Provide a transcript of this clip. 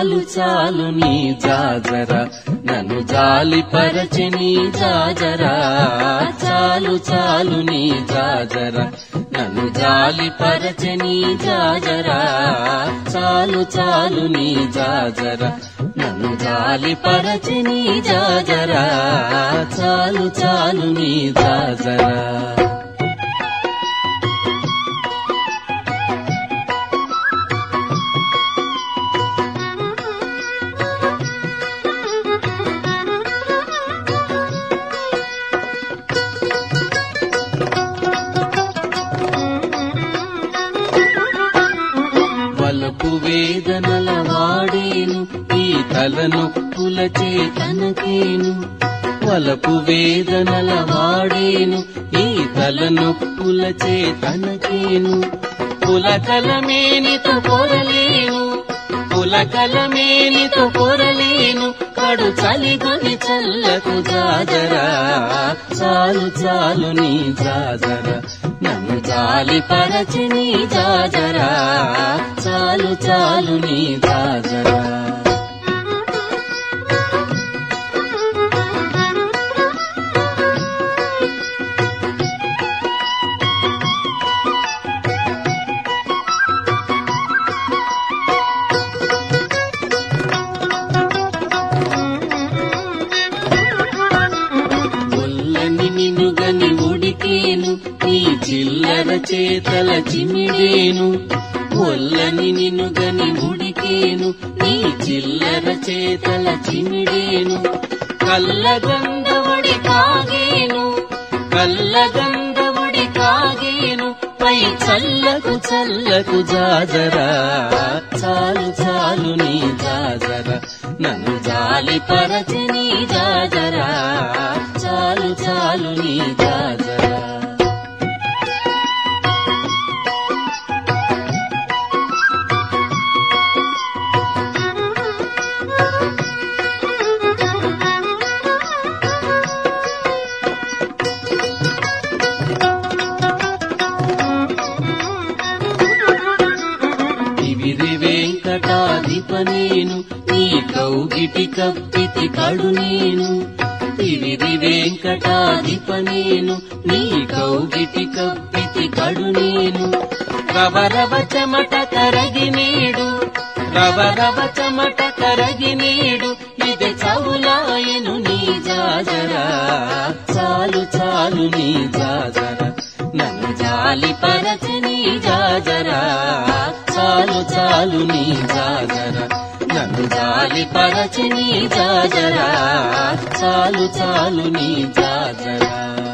చాలు చాలు నీ జాజర. నన్ను జాలి పరచి నీ జాజరా. చాలు చాలు నీ జాజర. నన్ను జాలి పరచి నీ జాజరా. చాలు చాలు నీ జాజర. నన్ను జాలి పరచి నీ జాజరా. చాలు చాలు నీ జాజరా. తలనొప్పుల చేతనకేను వలపు వేదనల వాడేను ఈ తలనొప్పుల చేతనకేను. పులకలమేనితో పొరలేను పులకలమేనితో పొరలేను కడు చలిగొని చల్లకు జాజరా. చాలు చాలు నీ జాజరా నన్ను జాలి పరచి నీ జాజరా. చాలు చాలు నీ జాజరా. చేతల చిమిడేను ఒల్లని నిన్ను గని ఉడికేను నీ చిల్లర చేతల చిమిడేను కల్లగంధముడి కాగేను కల్లగంధముడి కాగేను పై చల్లకు చల్లకు జాజరా. చాలు చాలు నీ జాజరా నన్ను జాలి పరచి నీ జాజరా. చాలు చాలు నీ జాజరా. వెంకటాధిప నేను నీ కౌగిటి కప్పితి కడు నేను. తిరిది వెంకటాధిప నేను నీ కౌగిటి కప్పితి కడు నేను. రవరవ చెమట కరగి నీడు రవరవ చెమట కరగి నీడు ఇది చవులాయను నీ జాజరా. చాలు చాలు నీ జాజరా నన్ను జాలి పరచి నీ జాజరా. చాలు నీ జాజర. నన్ను జాలి పరచి నీ జాజరా. చాలు చాలు నీ జాజరా.